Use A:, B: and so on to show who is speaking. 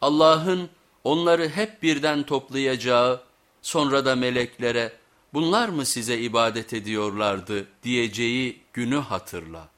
A: Allah'ın onları hep birden toplayacağı, sonra da meleklere bunlar mı size ibadet ediyorlardı diyeceği günü hatırla.